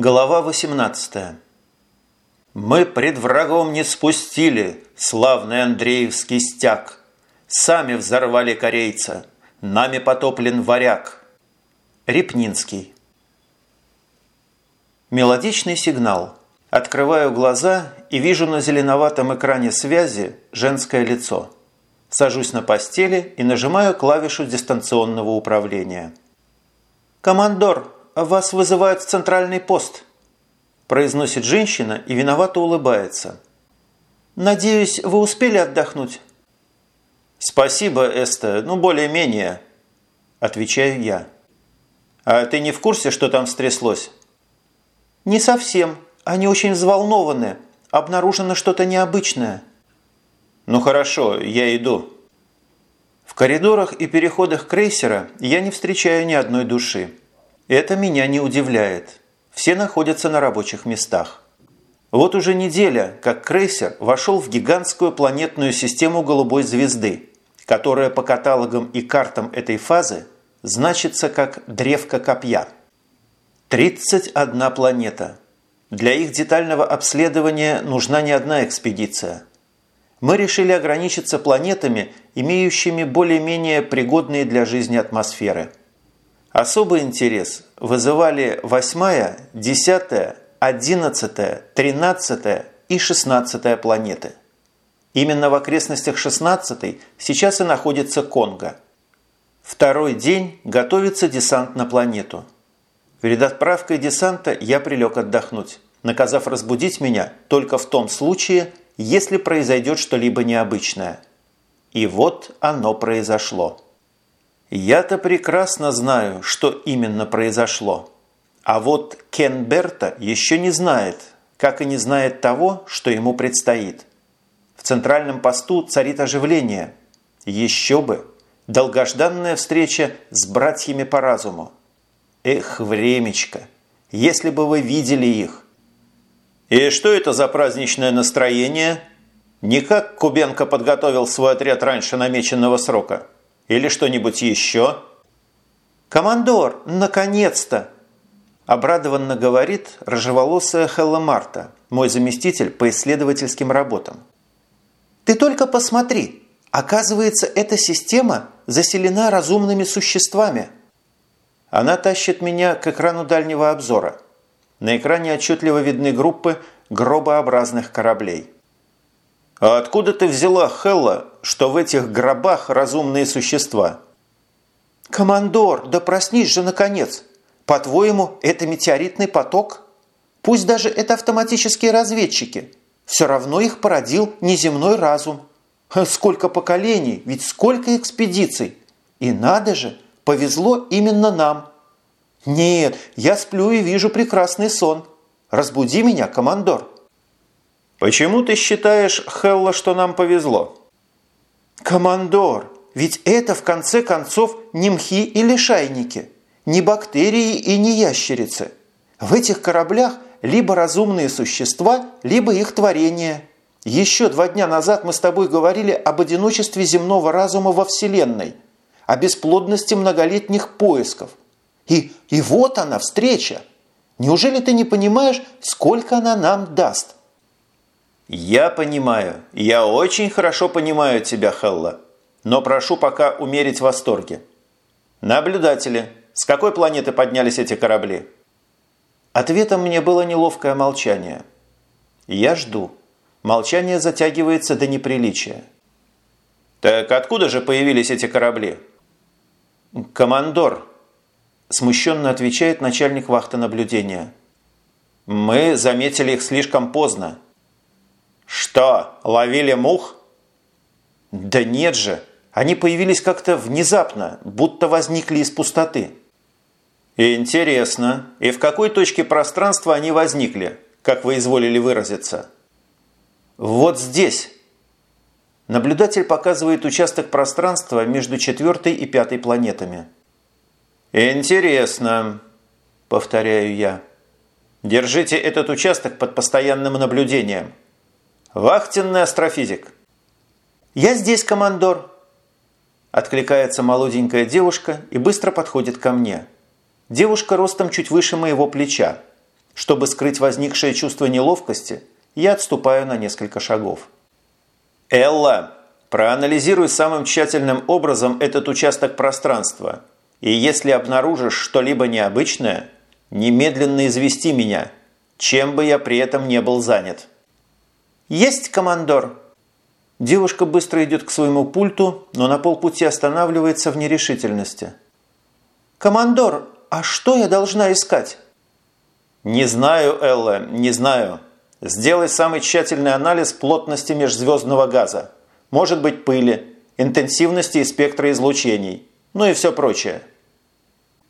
Глава 18 Мы пред врагом не спустили славный Андреевский стяг. Сами взорвали корейца, нами потоплен варяг. Репнинский Мелодичный сигнал. Открываю глаза и вижу на зеленоватом экране связи женское лицо. Сажусь на постели и нажимаю клавишу дистанционного управления. «Командор, вас вызывают в центральный пост», произносит женщина и виновато улыбается. «Надеюсь, вы успели отдохнуть?» «Спасибо, Эста, ну более-менее», отвечаю я. «А ты не в курсе, что там стряслось?» «Не совсем. Они очень взволнованы. Обнаружено что-то необычное». «Ну хорошо, я иду». В коридорах и переходах крейсера я не встречаю ни одной души. Это меня не удивляет. Все находятся на рабочих местах. Вот уже неделя, как крейсер вошел в гигантскую планетную систему голубой звезды, которая по каталогам и картам этой фазы значится как древко копья – 31 планета. Для их детального обследования нужна не одна экспедиция. Мы решили ограничиться планетами, имеющими более-менее пригодные для жизни атмосферы. Особый интерес вызывали 8, 10, 11, 13 и 16 планеты. Именно в окрестностях 16 сейчас и находится Конго. Второй день готовится десант на планету – Перед отправкой десанта я прилег отдохнуть, наказав разбудить меня только в том случае, если произойдет что-либо необычное. И вот оно произошло. Я-то прекрасно знаю, что именно произошло. А вот Кен Берта еще не знает, как и не знает того, что ему предстоит. В центральном посту царит оживление. Еще бы! Долгожданная встреча с братьями по разуму. Эх, времечко! Если бы вы видели их! И что это за праздничное настроение? Никак Кубенко подготовил свой отряд раньше намеченного срока? Или что-нибудь еще? «Командор, наконец-то!» Обрадованно говорит рыжеволосая Хелла Марта, мой заместитель по исследовательским работам. «Ты только посмотри! Оказывается, эта система заселена разумными существами!» Она тащит меня к экрану дальнего обзора. На экране отчетливо видны группы гробообразных кораблей. «А откуда ты взяла, Хелла, что в этих гробах разумные существа?» «Командор, да проснись же наконец! По-твоему, это метеоритный поток? Пусть даже это автоматические разведчики. Все равно их породил неземной разум. Сколько поколений, ведь сколько экспедиций! И надо же, Повезло именно нам. Нет, я сплю и вижу прекрасный сон. Разбуди меня, командор. Почему ты считаешь, Хелла, что нам повезло? Командор, ведь это в конце концов не мхи или шайники, не бактерии и не ящерицы. В этих кораблях либо разумные существа, либо их творения. Еще два дня назад мы с тобой говорили об одиночестве земного разума во Вселенной – о бесплодности многолетних поисков. И, и вот она, встреча. Неужели ты не понимаешь, сколько она нам даст? Я понимаю. Я очень хорошо понимаю тебя, Хелла. Но прошу пока умерить восторги. Наблюдатели, с какой планеты поднялись эти корабли? Ответом мне было неловкое молчание. Я жду. Молчание затягивается до неприличия. Так откуда же появились эти корабли? «Командор», – смущенно отвечает начальник вахты наблюдения. «Мы заметили их слишком поздно». «Что, ловили мух?» «Да нет же, они появились как-то внезапно, будто возникли из пустоты». «Интересно. И в какой точке пространства они возникли, как вы изволили выразиться?» «Вот здесь». Наблюдатель показывает участок пространства между четвертой и пятой планетами. «Интересно», – повторяю я. «Держите этот участок под постоянным наблюдением. Вахтенный астрофизик». «Я здесь, командор», – откликается молоденькая девушка и быстро подходит ко мне. Девушка ростом чуть выше моего плеча. Чтобы скрыть возникшее чувство неловкости, я отступаю на несколько шагов. «Элла, проанализируй самым тщательным образом этот участок пространства, и если обнаружишь что-либо необычное, немедленно извести меня, чем бы я при этом не был занят». «Есть, командор!» Девушка быстро идет к своему пульту, но на полпути останавливается в нерешительности. «Командор, а что я должна искать?» «Не знаю, Элла, не знаю. Сделай самый тщательный анализ плотности межзвездного газа. Может быть пыли, интенсивности и спектра излучений. Ну и все прочее».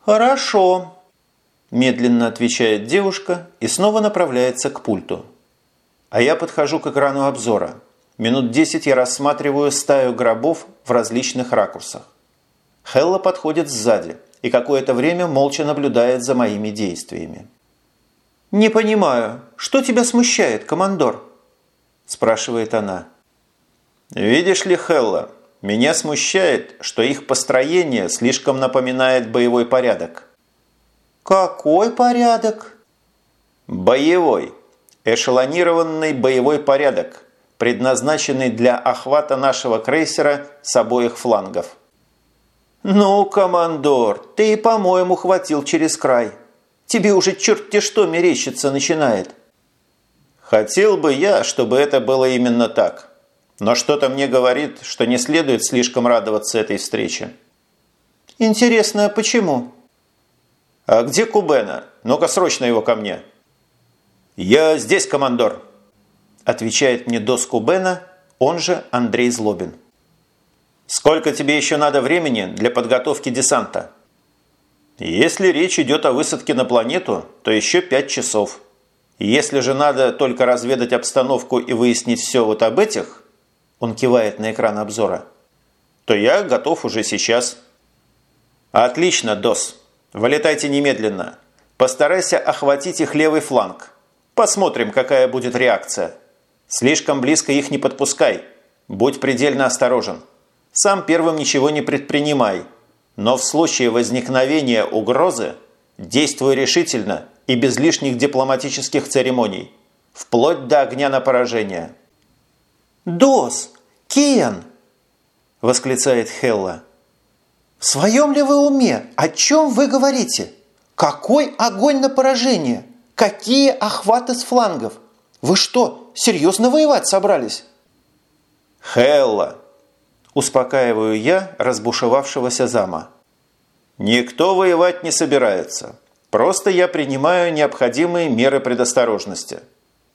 «Хорошо», – медленно отвечает девушка и снова направляется к пульту. А я подхожу к экрану обзора – Минут десять я рассматриваю стаю гробов в различных ракурсах. Хелла подходит сзади и какое-то время молча наблюдает за моими действиями. «Не понимаю, что тебя смущает, командор?» – спрашивает она. «Видишь ли, Хелла, меня смущает, что их построение слишком напоминает боевой порядок». «Какой порядок?» «Боевой. Эшелонированный боевой порядок, предназначенный для охвата нашего крейсера с обоих флангов. «Ну, командор, ты по-моему, хватил через край. Тебе уже черт-те что мерещится начинает». «Хотел бы я, чтобы это было именно так. Но что-то мне говорит, что не следует слишком радоваться этой встрече». «Интересно, почему?» «А где Кубена? Ну-ка, срочно его ко мне». «Я здесь, командор», отвечает мне доску Бена, он же Андрей Злобин. «Сколько тебе еще надо времени для подготовки десанта?» «Если речь идет о высадке на планету, то еще пять часов. Если же надо только разведать обстановку и выяснить все вот об этих, он кивает на экран обзора, то я готов уже сейчас». «Отлично, Дос. Вылетайте немедленно. Постарайся охватить их левый фланг. Посмотрим, какая будет реакция». Слишком близко их не подпускай. Будь предельно осторожен. Сам первым ничего не предпринимай. Но в случае возникновения угрозы действуй решительно и без лишних дипломатических церемоний. Вплоть до огня на поражение. «Дос! Кен!» – восклицает Хелла. «В своем ли вы уме? О чем вы говорите? Какой огонь на поражение? Какие охваты с флангов? Вы что, серьезно воевать собрались?» «Хелла!» – успокаиваю я разбушевавшегося зама. «Никто воевать не собирается. Просто я принимаю необходимые меры предосторожности.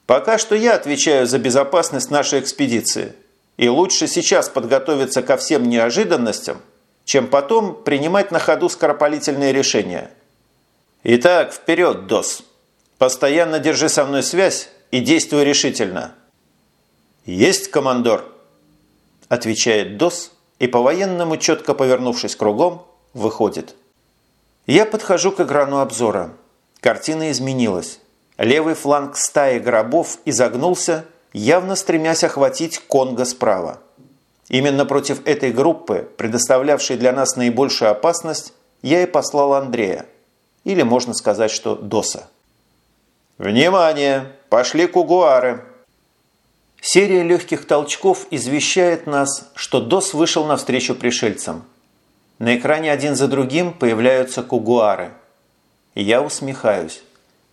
Пока что я отвечаю за безопасность нашей экспедиции. И лучше сейчас подготовиться ко всем неожиданностям, чем потом принимать на ходу скоропалительные решения. Итак, вперед, ДОС! Постоянно держи со мной связь и действуй решительно». «Есть, командор!» Отвечает ДОС и по-военному, четко повернувшись кругом, выходит. Я подхожу к экрану обзора. Картина изменилась. Левый фланг стаи гробов изогнулся, явно стремясь охватить Конго справа. Именно против этой группы, предоставлявшей для нас наибольшую опасность, я и послал Андрея. Или можно сказать, что ДОСа. «Внимание! Пошли кугуары!» Серия легких толчков извещает нас, что ДОС вышел навстречу пришельцам. На экране один за другим появляются кугуары. я усмехаюсь.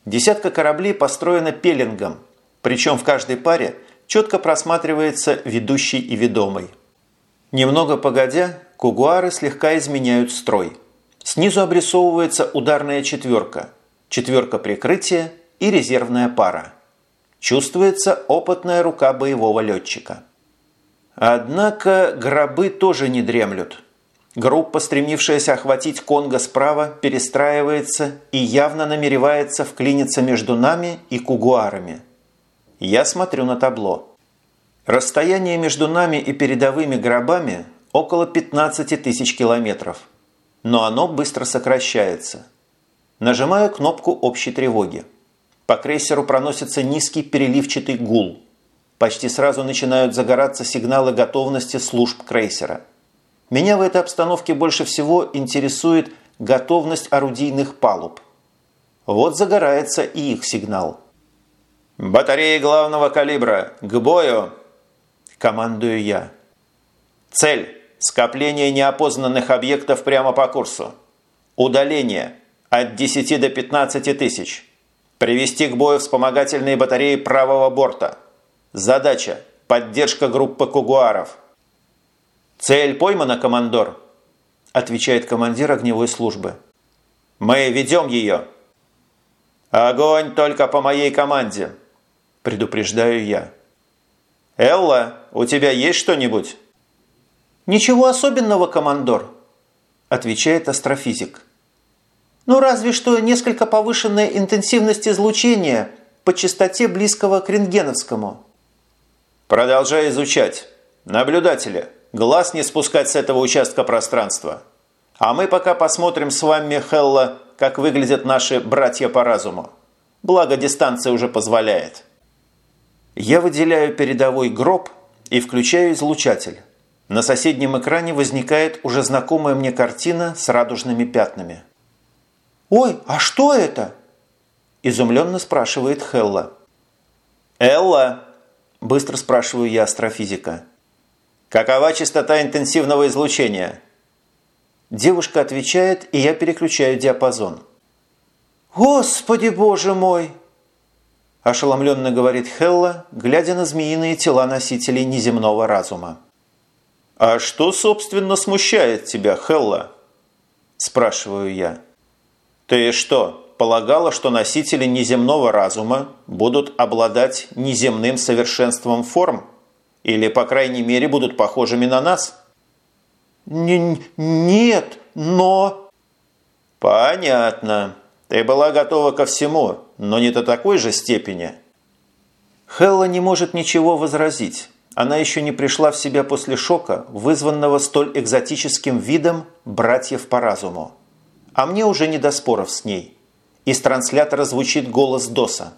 Десятка кораблей построена пеленгом, причем в каждой паре четко просматривается ведущий и ведомый. Немного погодя, кугуары слегка изменяют строй. Снизу обрисовывается ударная четверка, четверка прикрытия и резервная пара. Чувствуется опытная рука боевого летчика. Однако гробы тоже не дремлют. Группа, стремившаяся охватить Конго справа, перестраивается и явно намеревается вклиниться между нами и кугуарами. Я смотрю на табло. Расстояние между нами и передовыми гробами около 15 тысяч километров. Но оно быстро сокращается. Нажимаю кнопку общей тревоги. По крейсеру проносится низкий переливчатый гул. Почти сразу начинают загораться сигналы готовности служб крейсера. Меня в этой обстановке больше всего интересует готовность орудийных палуб. вот загорается и их сигнал. «Батареи главного калибра! К бою!» – командую я. «Цель – скопление неопознанных объектов прямо по курсу. Удаление – от 10 до 15 тысяч. Привести к бою вспомогательные батареи правого борта. Задача – поддержка группы кугуаров». «Цель поймана, командор», – отвечает командир огневой службы. «Мы ведем ее». «Огонь только по моей команде», – предупреждаю я. «Элла, у тебя есть что-нибудь?» «Ничего особенного, командор», – отвечает астрофизик. «Ну, разве что несколько повышенная интенсивность излучения по частоте близкого к рентгеновскому». «Продолжай изучать. Наблюдатели, глаз не спускать с этого участка пространства. А мы пока посмотрим с вами, Хелла, как выглядят наши братья по разуму. Благо, дистанция уже позволяет». Я выделяю передовой гроб и включаю излучатель. На соседнем экране возникает уже знакомая мне картина с радужными пятнами. «Ой, а что это?» – изумленно спрашивает Хелла. «Элла!» – быстро спрашиваю я астрофизика. «Какова частота интенсивного излучения?» Девушка отвечает, и я переключаю диапазон. «Господи, боже мой!» Ошеломленно говорит Хелла, глядя на змеиные тела носителей неземного разума. «А что, собственно, смущает тебя, Хелла?» Спрашиваю я. «Ты что, полагала, что носители неземного разума будут обладать неземным совершенством форм? Или, по крайней мере, будут похожими на нас?» Н «Нет, но...» «Понятно. Ты была готова ко всему, но не до такой же степени». Хелла не может ничего возразить. Она еще не пришла в себя после шока, вызванного столь экзотическим видом братьев по разуму. А мне уже не до споров с ней. Из транслятора звучит голос Доса.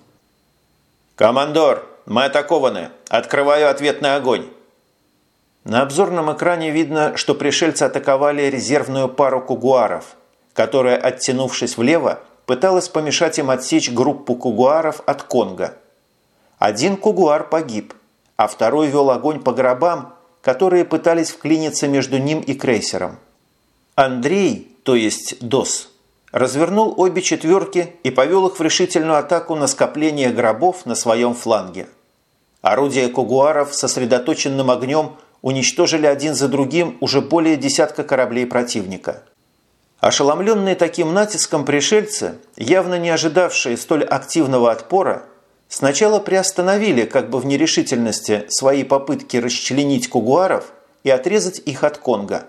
«Командор, мы атакованы. Открываю ответный огонь». На обзорном экране видно, что пришельцы атаковали резервную пару кугуаров, которая, оттянувшись влево, пыталась помешать им отсечь группу кугуаров от Конго. Один кугуар погиб, а второй вел огонь по гробам, которые пытались вклиниться между ним и крейсером. Андрей, то есть ДОС, развернул обе четверки и повел их в решительную атаку на скопление гробов на своем фланге. Орудия кугуаров сосредоточенным огнем уничтожили один за другим уже более десятка кораблей противника. Ошеломленные таким натиском пришельцы, явно не ожидавшие столь активного отпора, сначала приостановили как бы в нерешительности свои попытки расчленить кугуаров и отрезать их от Конго,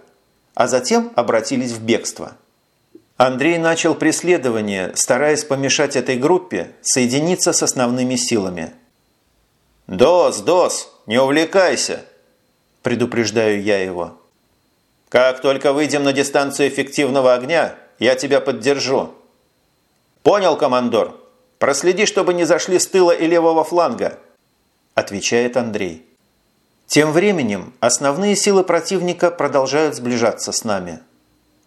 а затем обратились в бегство. Андрей начал преследование, стараясь помешать этой группе соединиться с основными силами. «Дос, Дос, не увлекайся!» предупреждаю я его. «Как только выйдем на дистанцию эффективного огня, я тебя поддержу». «Понял, командор. Проследи, чтобы не зашли с тыла и левого фланга», отвечает Андрей. Тем временем основные силы противника продолжают сближаться с нами.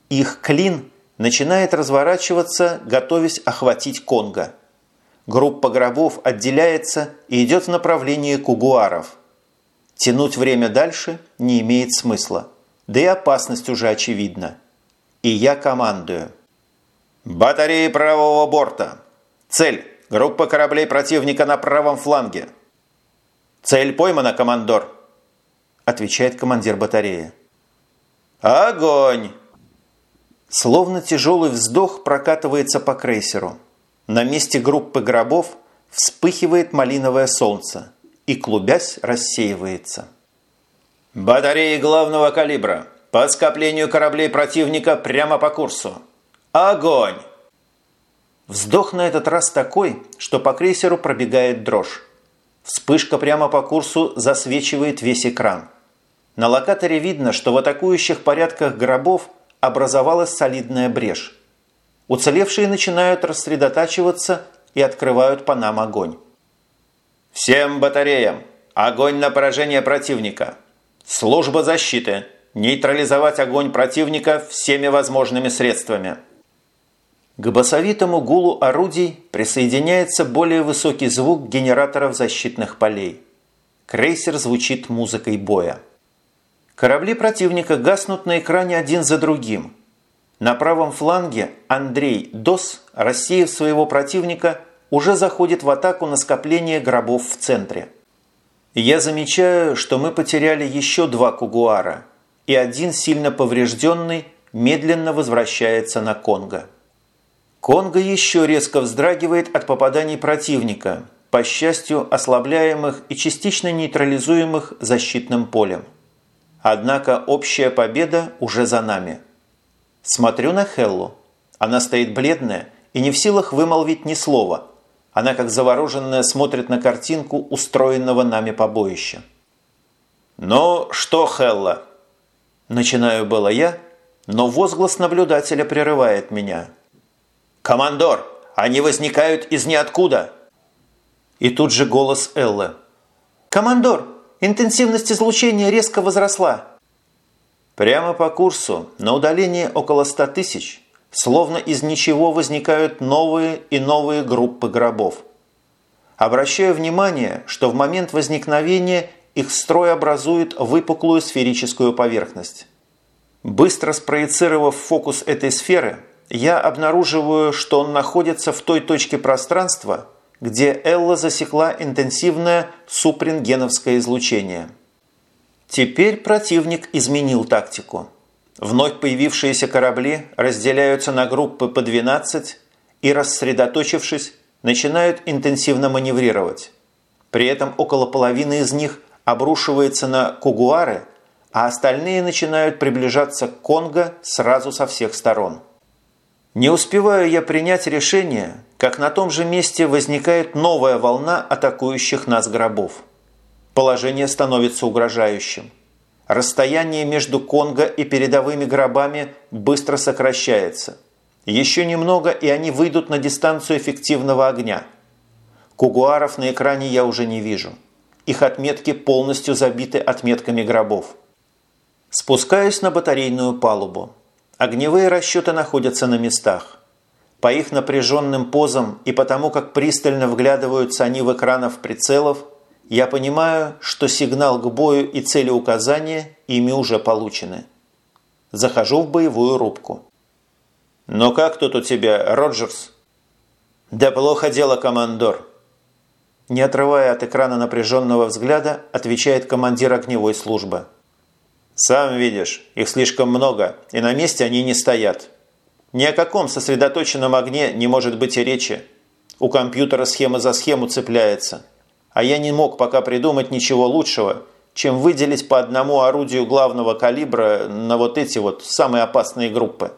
Их клин начинает разворачиваться, готовясь охватить Конго. Группа гробов отделяется и идет в направлении кугуаров – Тянуть время дальше не имеет смысла. Да и опасность уже очевидна. И я командую. «Батареи правого борта. Цель. Группа кораблей противника на правом фланге». «Цель поймана, командор», – отвечает командир батареи. «Огонь!» Словно тяжелый вздох прокатывается по крейсеру. На месте группы гробов вспыхивает малиновое солнце – и, клубясь, рассеивается. «Батареи главного калибра! По скоплению кораблей противника прямо по курсу! Огонь!» Вздох на этот раз такой, что по крейсеру пробегает дрожь. Вспышка прямо по курсу засвечивает весь экран. На локаторе видно, что в атакующих порядках гробов образовалась солидная брешь. Уцелевшие начинают рассредотачиваться и открывают по нам огонь. «Всем батареям! Огонь на поражение противника! Служба защиты! Нейтрализовать огонь противника всеми возможными средствами!» К басовитому гулу орудий присоединяется более высокий звук генераторов защитных полей. Крейсер звучит музыкой боя. Корабли противника гаснут на экране один за другим. На правом фланге Андрей Дос, рассеяв своего противника, уже заходит в атаку на скопление гробов в центре. Я замечаю, что мы потеряли еще два кугуара, и один сильно поврежденный медленно возвращается на Конго. Конго еще резко вздрагивает от попаданий противника, по счастью, ослабляемых и частично нейтрализуемых защитным полем. Однако общая победа уже за нами. Смотрю на Хеллу. Она стоит бледная и не в силах вымолвить ни слова. Она, как завороженная, смотрит на картинку устроенного нами побоища. «Ну что, Хелла?» Начинаю было я, но возглас наблюдателя прерывает меня – «Командор, они возникают из ниоткуда!» И тут же голос Эллы. «Командор, интенсивность излучения резко возросла!» Прямо по курсу, на удалении около 100 тысяч, словно из ничего возникают новые и новые группы гробов. Обращаю внимание, что в момент возникновения их строй образует выпуклую сферическую поверхность. Быстро спроецировав фокус этой сферы, я обнаруживаю, что он находится в той точке пространства, где Элла засекла интенсивное супрингеновское излучение. Теперь противник изменил тактику. Вновь появившиеся корабли разделяются на группы по 12 и, рассредоточившись, начинают интенсивно маневрировать. При этом около половины из них обрушивается на Кугуары, а остальные начинают приближаться к Конго сразу со всех сторон. Не успеваю я принять решение, как на том же месте возникает новая волна атакующих нас гробов. Положение становится угрожающим. Расстояние между Конго и передовыми гробами быстро сокращается. Еще немного, и они выйдут на дистанцию эффективного огня. Кугуаров на экране я уже не вижу. Их отметки полностью забиты отметками гробов. Спускаюсь на батарейную палубу. Огневые расчеты находятся на местах. По их напряженным позам и потому, как пристально вглядываются они в экранов прицелов, я понимаю, что сигнал к бою и целеуказания ими уже получены. Захожу в боевую рубку. «Ну как тут у тебя, Роджерс?» «Да плохо дело, командор». Не отрывая от экрана напряженного взгляда, отвечает командир огневой службы. «Сам видишь, их слишком много, и на месте они не стоят. Ни о каком сосредоточенном огне не может быть и речи. У компьютера схема за схему цепляется. А я не мог пока придумать ничего лучшего, чем выделить по одному орудию главного калибра на вот эти вот самые опасные группы».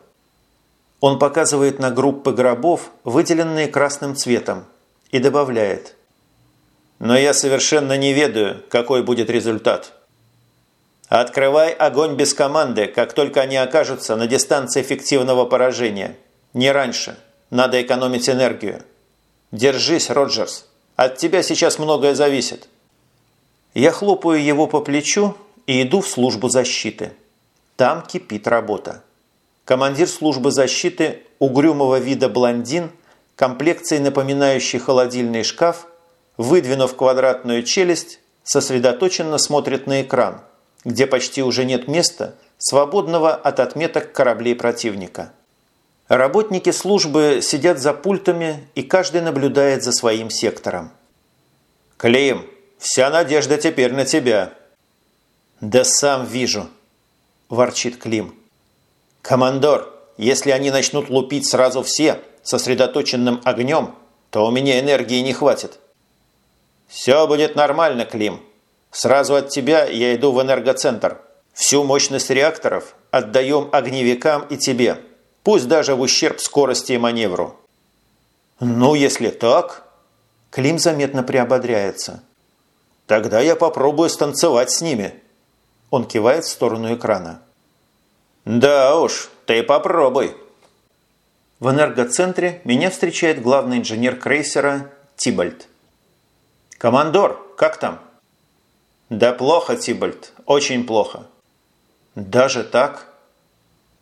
Он показывает на группы гробов, выделенные красным цветом, и добавляет. «Но я совершенно не ведаю, какой будет результат». Открывай огонь без команды, как только они окажутся на дистанции эффективного поражения. Не раньше. Надо экономить энергию. Держись, Роджерс. От тебя сейчас многое зависит. Я хлопаю его по плечу и иду в службу защиты. Там кипит работа. Командир службы защиты, угрюмого вида блондин, комплекцией напоминающий холодильный шкаф, выдвинув квадратную челюсть, сосредоточенно смотрит на экран – где почти уже нет места, свободного от отметок кораблей противника. Работники службы сидят за пультами, и каждый наблюдает за своим сектором. «Клим, вся надежда теперь на тебя!» «Да сам вижу!» – ворчит Клим. «Командор, если они начнут лупить сразу все сосредоточенным огнем, то у меня энергии не хватит». «Все будет нормально, Клим», Сразу от тебя я иду в энергоцентр. Всю мощность реакторов отдаем огневикам и тебе. Пусть даже в ущерб скорости и маневру. Ну, если так... Клим заметно приободряется. Тогда я попробую станцевать с ними. Он кивает в сторону экрана. Да уж, ты попробуй. В энергоцентре меня встречает главный инженер крейсера Тибальд. «Командор, как там?» «Да плохо, Тибальд, очень плохо». «Даже так?»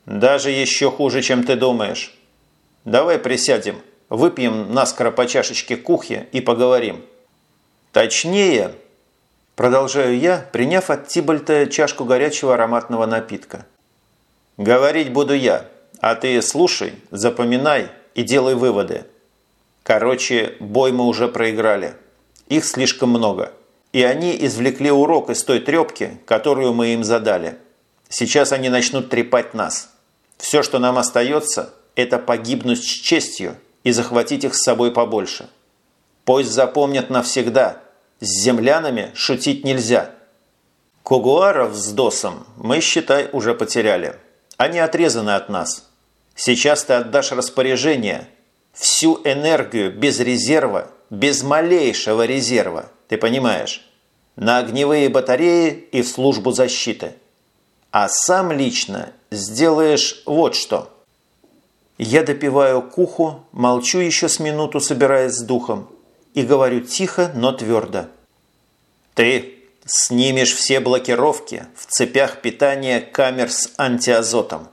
«Даже еще хуже, чем ты думаешь. давай присядем, выпьем наскоро по чашечке кухи и поговорим. Точнее, продолжаю я, приняв от Тибальта чашку горячего ароматного напитка. Говорить буду я, а ты слушай, запоминай и делай выводы. Короче, бой мы уже проиграли. Их слишком много. И они извлекли урок из той трепки, которую мы им задали. Сейчас они начнут трепать нас. Все, что нам остается, это погибнуть с честью и захватить их с собой побольше. Пусть запомнят навсегда. С землянами шутить нельзя. Кугуаров с Досом мы, считай, уже потеряли. Они отрезаны от нас. Сейчас ты отдашь распоряжение. Всю энергию без резерва, без малейшего резерва. Ты понимаешь? На огневые батареи и в службу защиты. А сам лично сделаешь вот что. Я допиваю куху, молчу еще с минуту, собираясь с духом, и говорю тихо, но твердо. Ты снимешь все блокировки в цепях питания камер с антиазотом.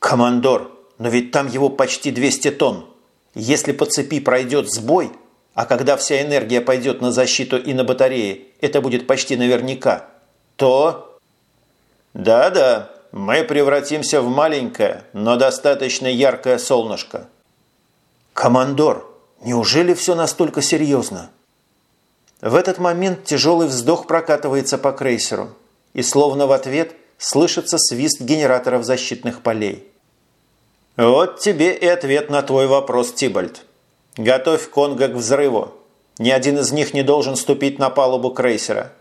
Командор, но ведь там его почти 200 тонн. Если по цепи пройдет сбой, а когда вся энергия пойдет на защиту и на батареи, это будет почти наверняка, то... Да-да, мы превратимся в маленькое, но достаточно яркое солнышко. Командор, неужели все настолько серьезно? В этот момент тяжелый вздох прокатывается по крейсеру, и словно в ответ слышится свист генераторов защитных полей. Вот тебе и ответ на твой вопрос, Тибальд. Готовь Конго к взрыву. Ни один из них не должен ступить на палубу крейсера.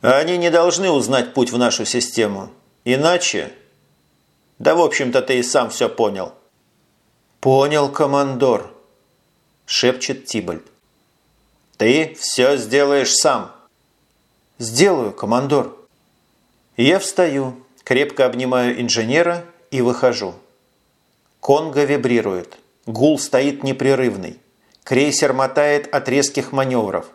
Они не должны узнать путь в нашу систему. Иначе... Да, в общем-то, ты и сам все понял. «Понял, командор», – шепчет Тибальд. Ты все сделаешь сам. Сделаю, командор. Я встаю, крепко обнимаю инженера и выхожу. Конго вибрирует. Гул стоит непрерывный. Крейсер мотает от резких маневров.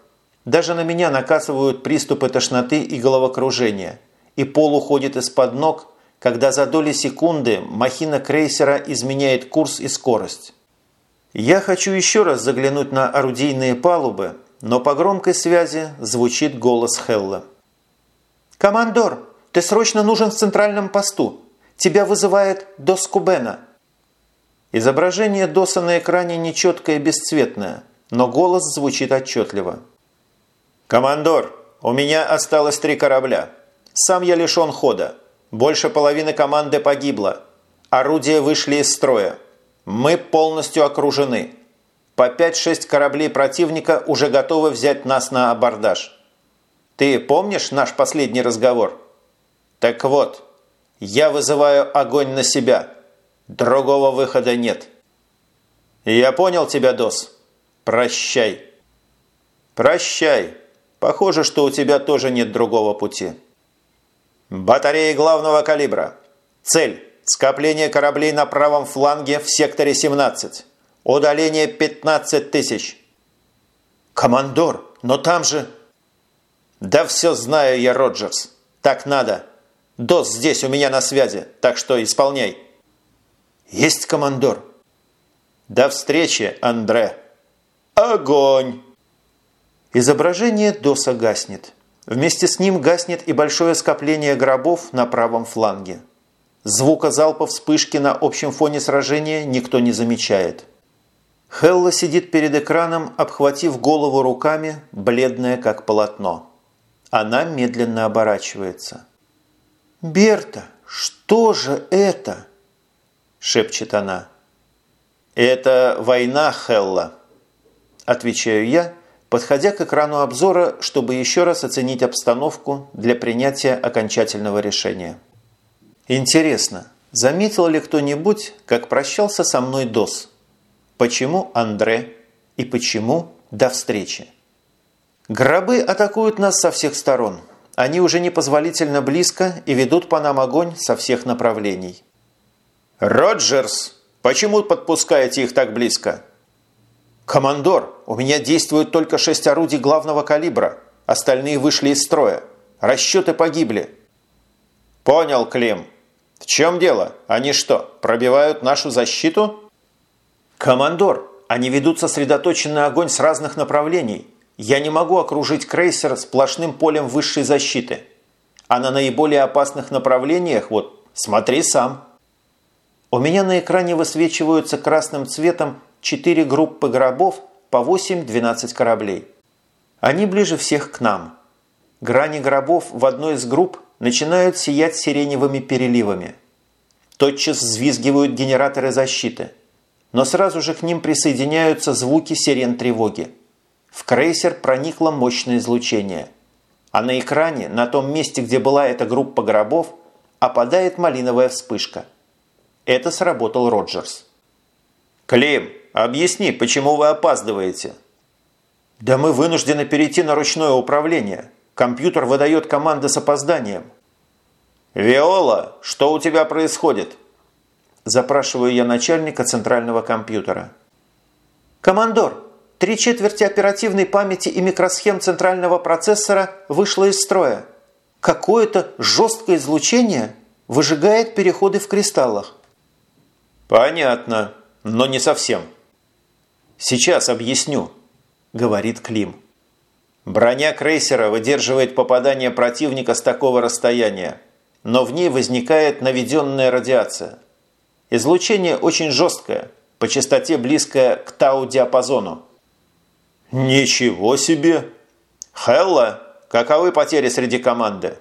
Даже на меня накатывают приступы тошноты и головокружения. И пол уходит из-под ног, когда за доли секунды махина крейсера изменяет курс и скорость. Я хочу еще раз заглянуть на орудийные палубы, но по громкой связи звучит голос Хелла. «Командор, ты срочно нужен в центральном посту. Тебя вызывает Дос Кубена». Изображение Доса на экране нечеткое и бесцветное, но голос звучит отчетливо. «Командор, у меня осталось три корабля. Сам я лишен хода. Больше половины команды погибло. Орудия вышли из строя. Мы полностью окружены. По 5-6 кораблей противника уже готовы взять нас на абордаж. Ты помнишь наш последний разговор? Так вот, я вызываю огонь на себя. Другого выхода нет. Я понял тебя, Дос. Прощай. Прощай. Похоже, что у тебя тоже нет другого пути. Батареи главного калибра. Цель – скопление кораблей на правом фланге в секторе 17. Удаление 15 тысяч. Командор, но там же... Да все знаю я, Роджерс. Так надо. Дос здесь у меня на связи, так что исполняй. Есть, командор. До встречи, Андре. Огонь! Изображение Доса гаснет. Вместе с ним гаснет и большое скопление гробов на правом фланге. Звука залпа вспышки на общем фоне сражения никто не замечает. Хелла сидит перед экраном, обхватив голову руками, бледная как полотно. Она медленно оборачивается. «Берта, что же это?» – шепчет она. «Это война, Хелла», – отвечаю я, подходя к экрану обзора, чтобы еще раз оценить обстановку для принятия окончательного решения. Интересно, заметил ли кто-нибудь, как прощался со мной Дос – Почему Андре и почему до встречи? Гробы атакуют нас со всех сторон. Они уже непозволительно близко и ведут по нам огонь со всех направлений. «Роджерс, почему подпускаете их так близко?» «Командор, у меня действуют только шесть орудий главного калибра. Остальные вышли из строя. Расчеты погибли». «Понял, Клим. В чем дело? Они что, пробивают нашу защиту?» «Командор, они ведут сосредоточенный огонь с разных направлений. Я не могу окружить крейсер сплошным полем высшей защиты. А на наиболее опасных направлениях, вот, смотри сам». У меня на экране высвечиваются красным цветом четыре группы гробов по 8-12 кораблей. Они ближе всех к нам. Грани гробов в одной из групп начинают сиять сиреневыми переливами. Тотчас взвизгивают генераторы защиты, но сразу же к ним присоединяются звуки сирен тревоги. В крейсер проникло мощное излучение, а на экране, на том месте, где была эта группа гробов, опадает малиновая вспышка. Это сработал Роджерс. «Клим, объясни, почему вы опаздываете?» «Да мы вынуждены перейти на ручное управление. Компьютер выдает команды с опозданием». «Виола, что у тебя происходит?» Запрашиваю я начальника центрального компьютера. «Командор, три четверти оперативной памяти и микросхем центрального процессора вышло из строя. Какое-то жесткое излучение выжигает переходы в кристаллах». «Понятно, но не совсем». «Сейчас объясню», – говорит Клим. Броня крейсера выдерживает попадание противника с такого расстояния, но в ней возникает наведенная радиация. Излучение очень жесткое, по частоте близкое к тау-диапазону. Ничего себе! Хелла, каковы потери среди команды?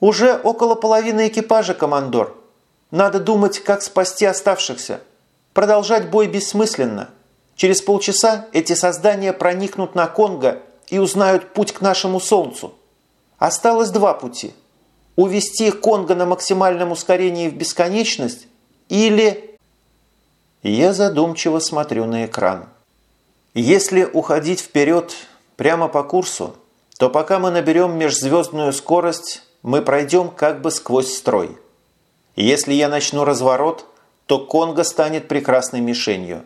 Уже около половины экипажа, командор. Надо думать, как спасти оставшихся. Продолжать бой бессмысленно. Через полчаса эти создания проникнут на Конго и узнают путь к нашему Солнцу. Осталось два пути. Увести Конго на максимальном ускорении в бесконечность или... Я задумчиво смотрю на экран. Если уходить вперед прямо по курсу, то пока мы наберем межзвездную скорость, мы пройдем как бы сквозь строй. Если я начну разворот, то Конго станет прекрасной мишенью.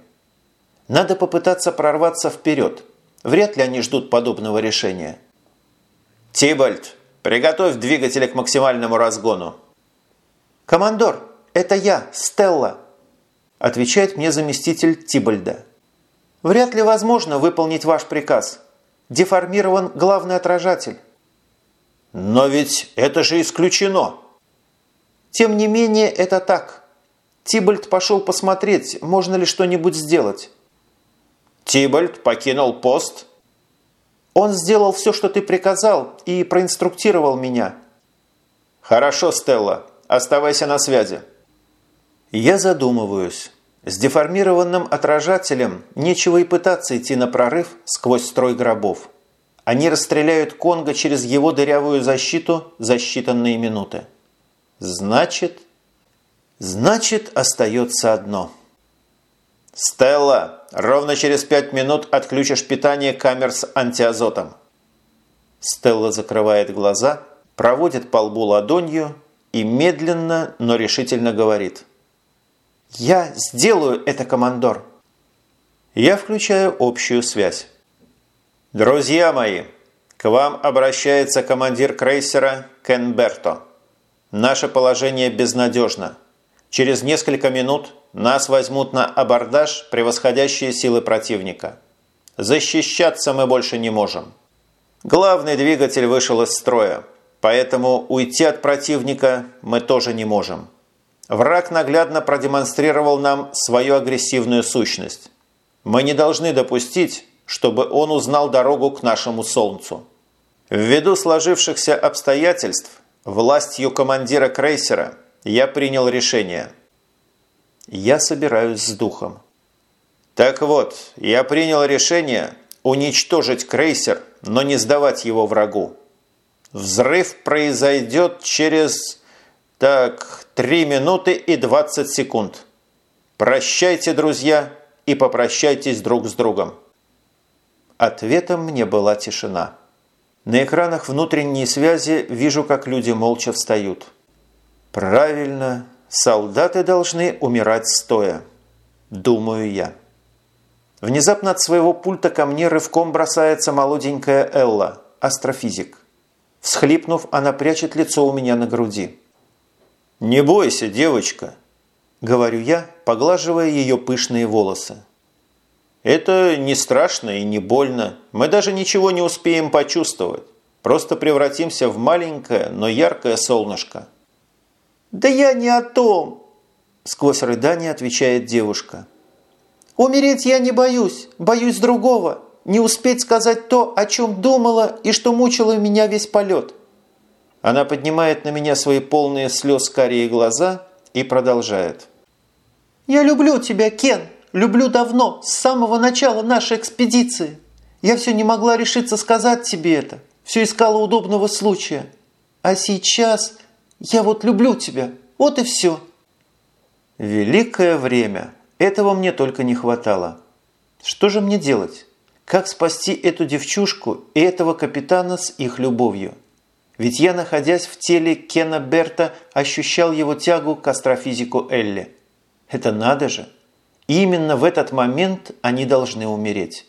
Надо попытаться прорваться вперед – Вряд ли они ждут подобного решения. «Тибальд, приготовь двигатели к максимальному разгону». «Командор, это я, Стелла», – отвечает мне заместитель Тибальда. «Вряд ли возможно выполнить ваш приказ. Деформирован главный отражатель». «Но ведь это же исключено!» «Тем не менее, это так. Тибальд пошел посмотреть, можно ли что-нибудь сделать». Тибальд покинул пост? Он сделал все, что ты приказал, и проинструктировал меня. Хорошо, Стелла. Оставайся на связи. Я задумываюсь. С деформированным отражателем нечего и пытаться идти на прорыв сквозь строй гробов. Они расстреляют Конго через его дырявую защиту за считанные минуты. Значит... Значит, остается одно – «Стелла, ровно через пять минут отключишь питание камер с антиазотом». Стелла закрывает глаза, проводит по лбу ладонью и медленно, но решительно говорит. «Я сделаю это, командор!» Я включаю общую связь. «Друзья мои, к вам обращается командир крейсера Кен Берто. Наше положение безнадежно. Через несколько минут нас возьмут на абордаж превосходящие силы противника. Защищаться мы больше не можем. Главный двигатель вышел из строя, поэтому уйти от противника мы тоже не можем. Враг наглядно продемонстрировал нам свою агрессивную сущность. Мы не должны допустить, чтобы он узнал дорогу к нашему Солнцу. Ввиду сложившихся обстоятельств, властью командира крейсера – я принял решение. Я собираюсь с духом. Так вот, я принял решение уничтожить крейсер, но не сдавать его врагу. Взрыв произойдет через, так, 3 минуты и 20 секунд. Прощайте, друзья, и попрощайтесь друг с другом. Ответом мне была тишина. На экранах внутренней связи вижу, как люди молча встают. Правильно, солдаты должны умирать стоя. Думаю я. Внезапно от своего пульта ко мне рывком бросается молоденькая Элла, астрофизик. Всхлипнув, она прячет лицо у меня на груди. «Не бойся, девочка!» – говорю я, поглаживая ее пышные волосы. «Это не страшно и не больно. Мы даже ничего не успеем почувствовать. Просто превратимся в маленькое, но яркое солнышко». «Да я не о том!» – сквозь рыдание отвечает девушка. «Умереть я не боюсь, боюсь другого. Не успеть сказать то, о чем думала и что мучило меня весь полет». Она поднимает на меня свои полные слез карие глаза и продолжает. «Я люблю тебя, Кен, люблю давно, с самого начала нашей экспедиции. Я все не могла решиться сказать тебе это, все искала удобного случая. А сейчас я вот люблю тебя, вот и все». Великое время. Этого мне только не хватало. Что же мне делать? Как спасти эту девчушку и этого капитана с их любовью? Ведь я, находясь в теле Кена Берта, ощущал его тягу к астрофизику Элли. Это надо же! И именно в этот момент они должны умереть.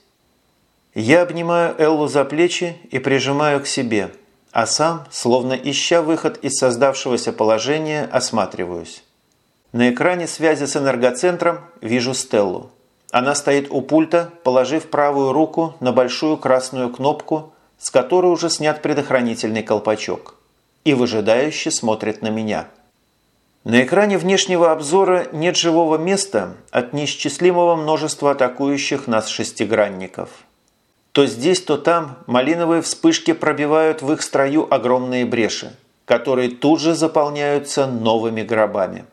Я обнимаю Эллу за плечи и прижимаю к себе, а сам, словно ища выход из создавшегося положения, осматриваюсь. На экране связи с энергоцентром вижу Стеллу. Она стоит у пульта, положив правую руку на большую красную кнопку, с которой уже снят предохранительный колпачок, и выжидающе смотрит на меня – на экране внешнего обзора нет живого места от неисчислимого множества атакующих нас шестигранников. То здесь, то там малиновые вспышки пробивают в их строю огромные бреши, которые тут же заполняются новыми гробами.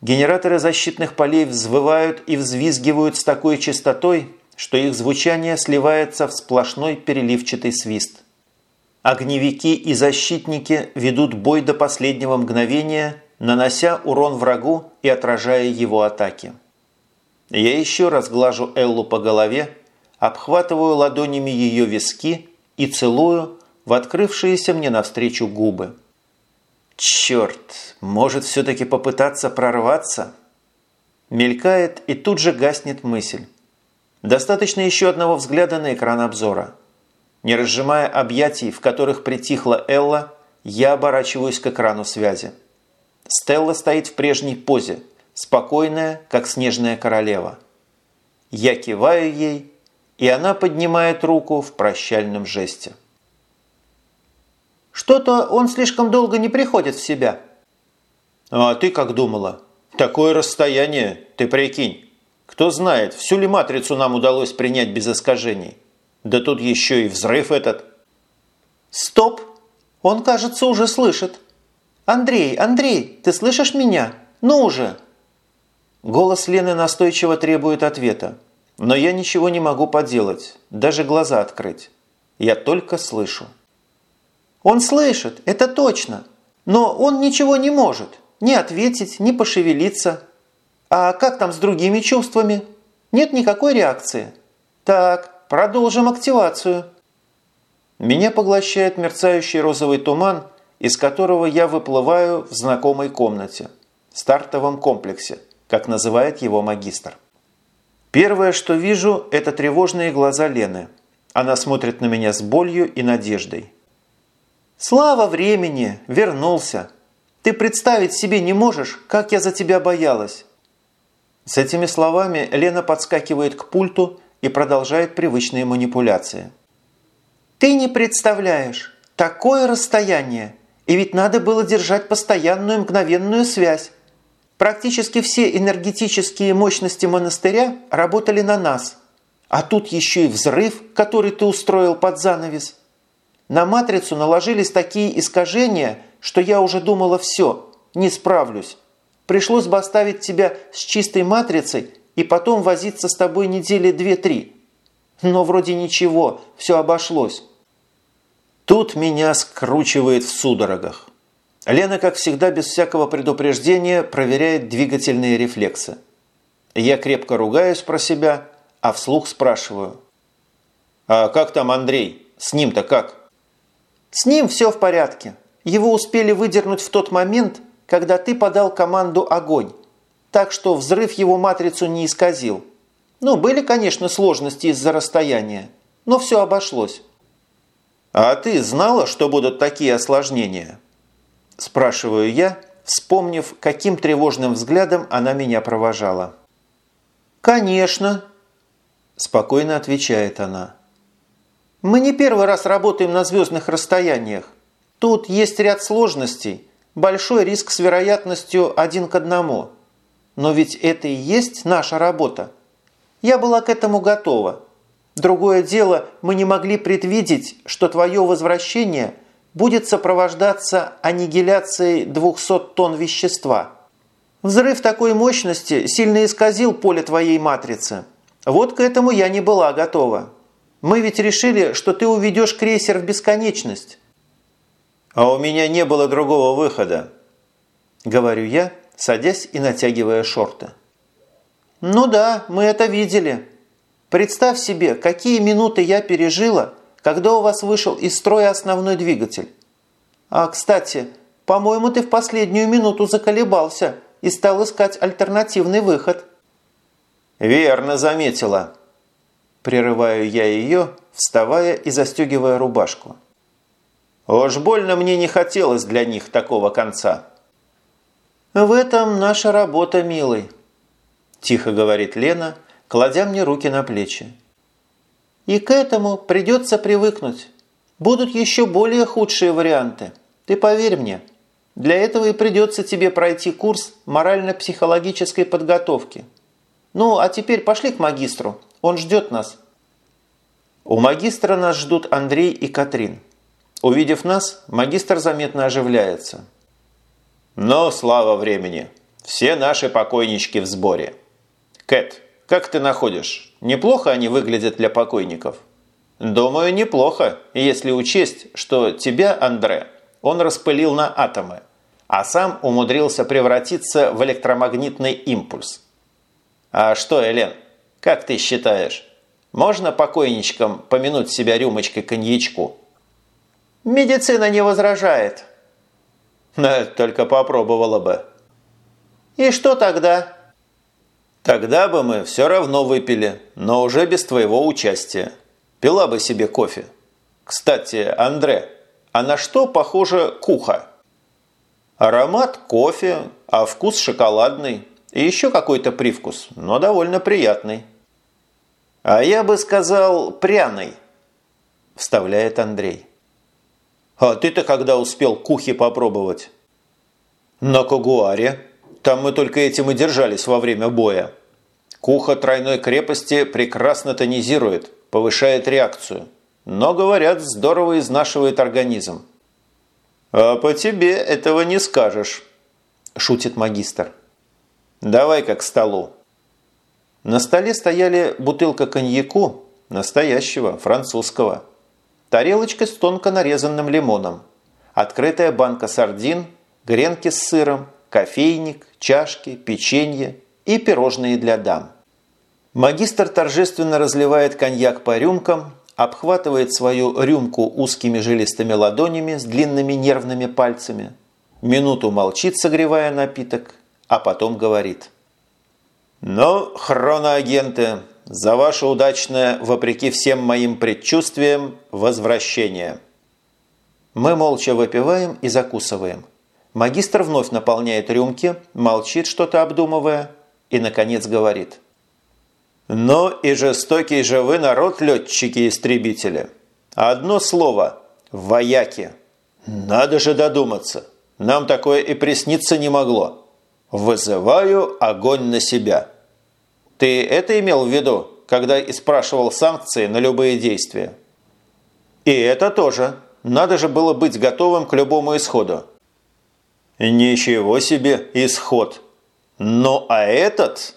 Генераторы защитных полей взвывают и взвизгивают с такой частотой, что их звучание сливается в сплошной переливчатый свист. Огневики и защитники ведут бой до последнего мгновения нанося урон врагу и отражая его атаки. Я еще раз глажу Эллу по голове, обхватываю ладонями ее виски и целую в открывшиеся мне навстречу губы. Черт, может все-таки попытаться прорваться? Мелькает и тут же гаснет мысль. Достаточно еще одного взгляда на экран обзора. Не разжимая объятий, в которых притихла Элла, я оборачиваюсь к экрану связи. Стелла стоит в прежней позе, спокойная, как снежная королева. Я киваю ей, и она поднимает руку в прощальном жесте. «Что-то он слишком долго не приходит в себя». «А ты как думала? Такое расстояние, ты прикинь. Кто знает, всю ли матрицу нам удалось принять без искажений. Да тут еще и взрыв этот». «Стоп! Он, кажется, уже слышит». «Андрей, Андрей, ты слышишь меня? Ну уже!» Голос Лены настойчиво требует ответа, но я ничего не могу поделать, даже глаза открыть. Я только слышу. «Он слышит, это точно, но он ничего не может, ни ответить, ни пошевелиться. А как там с другими чувствами? Нет никакой реакции. Так, продолжим активацию». Меня поглощает мерцающий розовый туман, из которого я выплываю в знакомой комнате, стартовом комплексе, как называет его магистр. Первое, что вижу, это тревожные глаза Лены. Она смотрит на меня с болью и надеждой. «Слава времени! Вернулся! Ты представить себе не можешь, как я за тебя боялась!» С этими словами Лена подскакивает к пульту и продолжает привычные манипуляции. «Ты не представляешь! Такое расстояние! И ведь надо было держать постоянную мгновенную связь. Практически все энергетические мощности монастыря работали на нас. А тут еще и взрыв, который ты устроил под занавес. На матрицу наложились такие искажения, что я уже думала все, не справлюсь. Пришлось бы оставить тебя с чистой матрицей и потом возиться с тобой недели две-три. Но вроде ничего, все обошлось. Тут меня скручивает в судорогах. Лена, как всегда, без всякого предупреждения проверяет двигательные рефлексы. Я крепко ругаюсь про себя, а вслух спрашиваю. «А как там Андрей? С ним-то как?» «С ним все в порядке. Его успели выдернуть в тот момент, когда ты подал команду «Огонь». Так что взрыв его матрицу не исказил. Ну, были, конечно, сложности из-за расстояния, но все обошлось. «А ты знала, что будут такие осложнения?» Спрашиваю я, вспомнив, каким тревожным взглядом она меня провожала. «Конечно», – спокойно отвечает она. «Мы не первый раз работаем на звездных расстояниях. Тут есть ряд сложностей, большой риск с вероятностью один к одному. Но ведь это и есть наша работа. Я была к этому готова. Другое дело, мы не могли предвидеть, что твое возвращение будет сопровождаться аннигиляцией 200 тонн вещества. Взрыв такой мощности сильно исказил поле твоей матрицы. Вот к этому я не была готова. Мы ведь решили, что ты уведешь крейсер в бесконечность. А у меня не было другого выхода, говорю я, садясь и натягивая шорты. Ну да, мы это видели. Представь себе, какие минуты я пережила, когда у вас вышел из строя основной двигатель. А, кстати, по-моему, ты в последнюю минуту заколебался и стал искать альтернативный выход. Верно заметила. Прерываю я ее, вставая и застегивая рубашку. Уж больно мне не хотелось для них такого конца. «В этом наша работа, милый», – тихо говорит Лена, кладя мне руки на плечи. «И к этому придется привыкнуть. Будут еще более худшие варианты. Ты поверь мне. Для этого и придется тебе пройти курс морально-психологической подготовки. Ну, а теперь пошли к магистру. Он ждет нас». У магистра нас ждут Андрей и Катрин. Увидев нас, магистр заметно оживляется. Но слава времени! Все наши покойнички в сборе. Кэт, как ты находишь? Неплохо они выглядят для покойников? Думаю, неплохо, если учесть, что тебя, Андре, он распылил на атомы, а сам умудрился превратиться в электромагнитный импульс. А что, Элен, как ты считаешь, можно покойничкам помянуть себя рюмочкой коньячку? Медицина не возражает. Только попробовала бы. И что тогда? Тогда бы мы все равно выпили, но уже без твоего участия. Пила бы себе кофе. Кстати, Андре, а на что похоже куха? Аромат кофе, а вкус шоколадный. И еще какой-то привкус, но довольно приятный. А я бы сказал пряный, вставляет Андрей. А ты-то когда успел кухи попробовать? На Когуаре. Там мы только этим и держались во время боя. Куха тройной крепости прекрасно тонизирует, повышает реакцию. Но, говорят, здорово изнашивает организм. «А по тебе этого не скажешь», – шутит магистр. «Давай-ка к столу». На столе стояли бутылка коньяку, настоящего, французского – тарелочка с тонко нарезанным лимоном, открытая банка сардин, гренки с сыром, кофейник, чашки, печенье и пирожные для дам. Магистр торжественно разливает коньяк по рюмкам, обхватывает свою рюмку узкими жилистыми ладонями с длинными нервными пальцами, минуту молчит, согревая напиток, а потом говорит. «Ну, хроноагенты, за ваше удачное, вопреки всем моим предчувствиям, возвращение. Мы молча выпиваем и закусываем. Магистр вновь наполняет рюмки, молчит, что-то обдумывая, и, наконец, говорит. «Ну и жестокий же вы народ, летчики-истребители. Одно слово – вояки. Надо же додуматься. Нам такое и присниться не могло. Вызываю огонь на себя». Ты это имел в виду, когда и спрашивал санкции на любые действия? И это тоже. Надо же было быть готовым к любому исходу. Ничего себе исход. Ну а этот...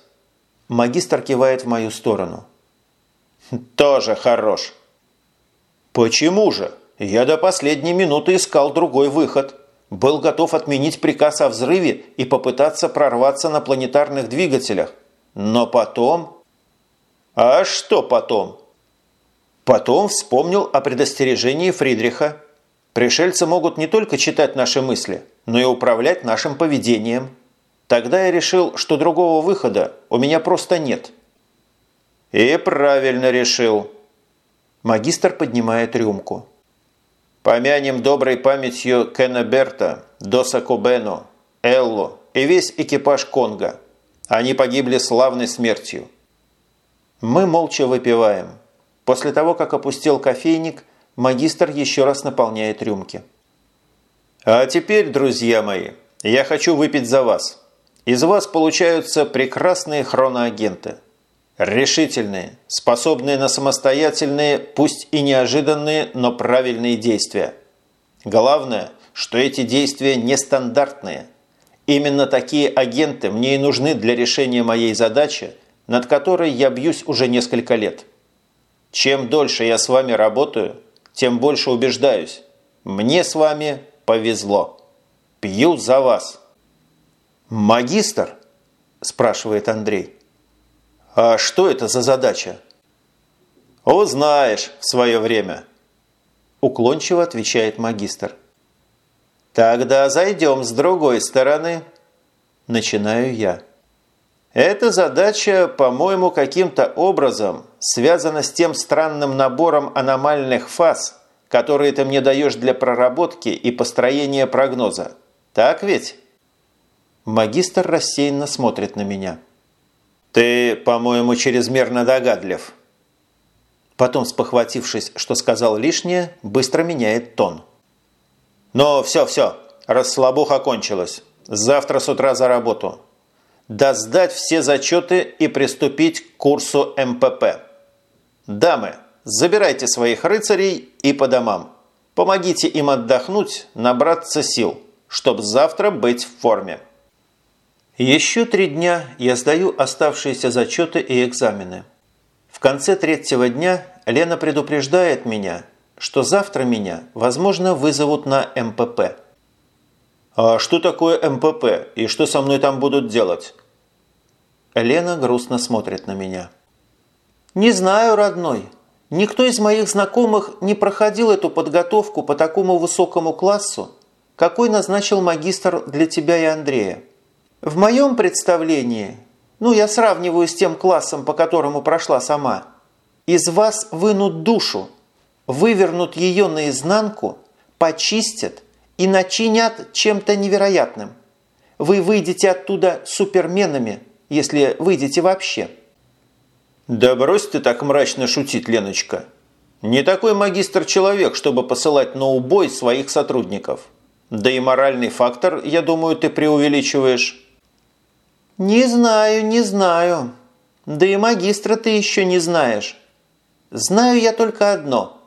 Магистр кивает в мою сторону. Тоже хорош. Почему же? Я до последней минуты искал другой выход. Был готов отменить приказ о взрыве и попытаться прорваться на планетарных двигателях. Но потом... А что потом? Потом вспомнил о предостережении Фридриха. Пришельцы могут не только читать наши мысли, но и управлять нашим поведением. Тогда я решил, что другого выхода у меня просто нет. И правильно решил. Магистр поднимает рюмку. Помянем доброй памятью Кена Берта, Доса Кубену, Эллу и весь экипаж Конга. Они погибли славной смертью. Мы молча выпиваем. После того, как опустил кофейник, магистр еще раз наполняет рюмки. А теперь, друзья мои, я хочу выпить за вас. Из вас получаются прекрасные хроноагенты. Решительные, способные на самостоятельные, пусть и неожиданные, но правильные действия. Главное, что эти действия нестандартные. Именно такие агенты мне и нужны для решения моей задачи, над которой я бьюсь уже несколько лет. Чем дольше я с вами работаю, тем больше убеждаюсь. Мне с вами повезло. Пью за вас. «Магистр?» – спрашивает Андрей. «А что это за задача?» «Узнаешь в свое время», – уклончиво отвечает магистр. «Тогда зайдем с другой стороны», – начинаю я. «Эта задача, по-моему, каким-то образом связана с тем странным набором аномальных фаз, которые ты мне даешь для проработки и построения прогноза. Так ведь?» Магистр рассеянно смотрит на меня. «Ты, по-моему, чрезмерно догадлив». Потом, спохватившись, что сказал лишнее, быстро меняет тон. «Ну, все-все, расслабуха кончилась. Завтра с утра за работу. Да сдать все зачеты и приступить к курсу МПП. Дамы, забирайте своих рыцарей и по домам. Помогите им отдохнуть, набраться сил, чтобы завтра быть в форме». Еще три дня я сдаю оставшиеся зачеты и экзамены. В конце третьего дня Лена предупреждает меня, что завтра меня, возможно, вызовут на МПП. «А что такое МПП и что со мной там будут делать?» Лена грустно смотрит на меня. «Не знаю, родной. Никто из моих знакомых не проходил эту подготовку по такому высокому классу, какой назначил магистр для тебя и Андрея. В моем представлении, ну я сравниваю с тем классом, по которому прошла сама, из вас вынут душу, вывернут ее наизнанку, почистят и начинят чем-то невероятным. Вы выйдете оттуда суперменами, если выйдете вообще. Да брось ты так мрачно шутить, Леночка. Не такой магистр человек, чтобы посылать на убой своих сотрудников. Да и моральный фактор, я думаю, ты преувеличиваешь. «Не знаю, не знаю. Да и магистра ты еще не знаешь. Знаю я только одно.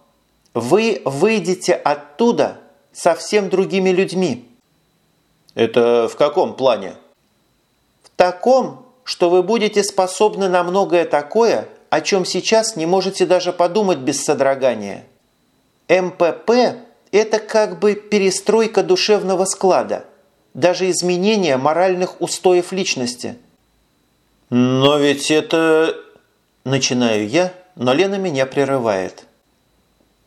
Вы выйдете оттуда совсем другими людьми». «Это в каком плане?» «В таком, что вы будете способны на многое такое, о чем сейчас не можете даже подумать без содрогания. МПП – это как бы перестройка душевного склада – даже изменение моральных устоев личности. «Но ведь это...» Начинаю я, но Лена меня прерывает.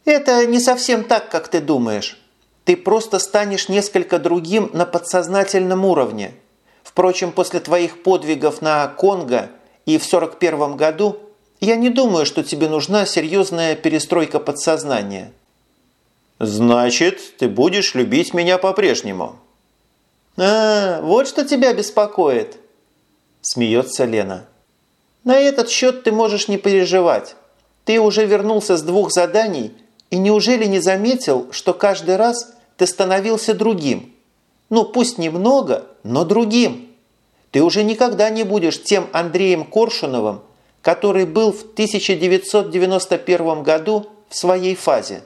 «Это не совсем так, как ты думаешь. Ты просто станешь несколько другим на подсознательном уровне. Впрочем, после твоих подвигов на Конго и в 41 году я не думаю, что тебе нужна серьезная перестройка подсознания». «Значит, ты будешь любить меня по-прежнему?» «А, вот что тебя беспокоит!» Смеется Лена. «На этот счет ты можешь не переживать. Ты уже вернулся с двух заданий, и неужели не заметил, что каждый раз ты становился другим? Ну, пусть немного, но другим. Ты уже никогда не будешь тем Андреем Коршуновым, который был в 1991 году в своей фазе.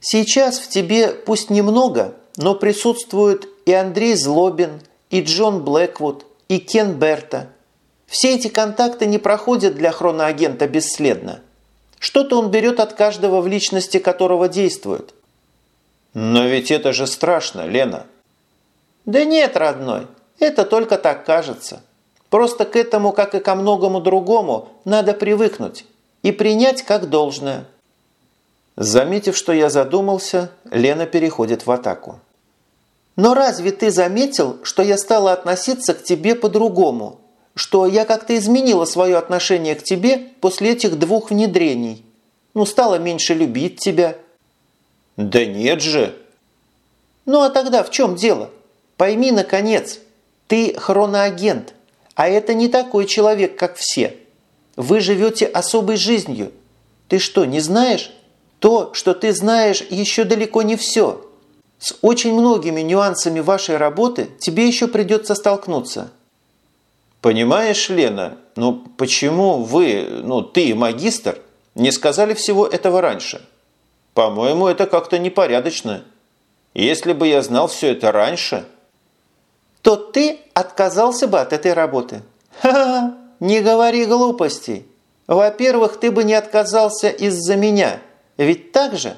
Сейчас в тебе пусть немного, но присутствует и Андрей Злобин, и Джон Блэквуд, и Кен Берта. Все эти контакты не проходят для хроноагента бесследно. Что-то он берет от каждого в личности которого действует. Но ведь это же страшно, Лена. Да нет, родной, это только так кажется. Просто к этому, как и ко многому другому, надо привыкнуть и принять как должное. Заметив, что я задумался, Лена переходит в атаку. Но разве ты заметил, что я стала относиться к тебе по-другому? Что я как-то изменила свое отношение к тебе после этих двух внедрений? Ну, стала меньше любить тебя. Да нет же. Ну, а тогда в чем дело? Пойми, наконец, ты хроноагент, а это не такой человек, как все. Вы живете особой жизнью. Ты что, не знаешь? То, что ты знаешь, еще далеко не все. С очень многими нюансами вашей работы тебе еще придется столкнуться. Понимаешь, Лена, ну почему вы, ну ты, магистр, не сказали всего этого раньше? По-моему, это как-то непорядочно. Если бы я знал все это раньше... То ты отказался бы от этой работы. Ха-ха, не говори глупостей. Во-первых, ты бы не отказался из-за меня. Ведь так же?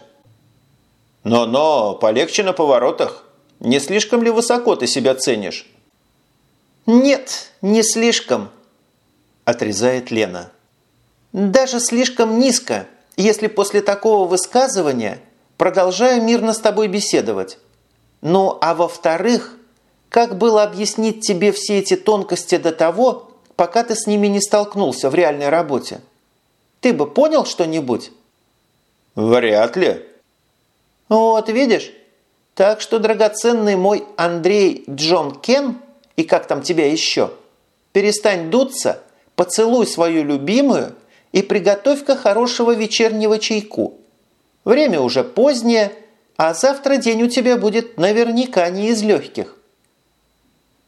Но-но, полегче на поворотах. Не слишком ли высоко ты себя ценишь? Нет, не слишком, отрезает Лена. Даже слишком низко, если после такого высказывания продолжаю мирно с тобой беседовать. Ну, а во-вторых, как было объяснить тебе все эти тонкости до того, пока ты с ними не столкнулся в реальной работе? Ты бы понял что-нибудь? Вряд ли. Вот, видишь? Так что, драгоценный мой Андрей Джон Кен, и как там тебя еще, перестань дуться, поцелуй свою любимую и приготовь-ка хорошего вечернего чайку. Время уже позднее, а завтра день у тебя будет наверняка не из легких.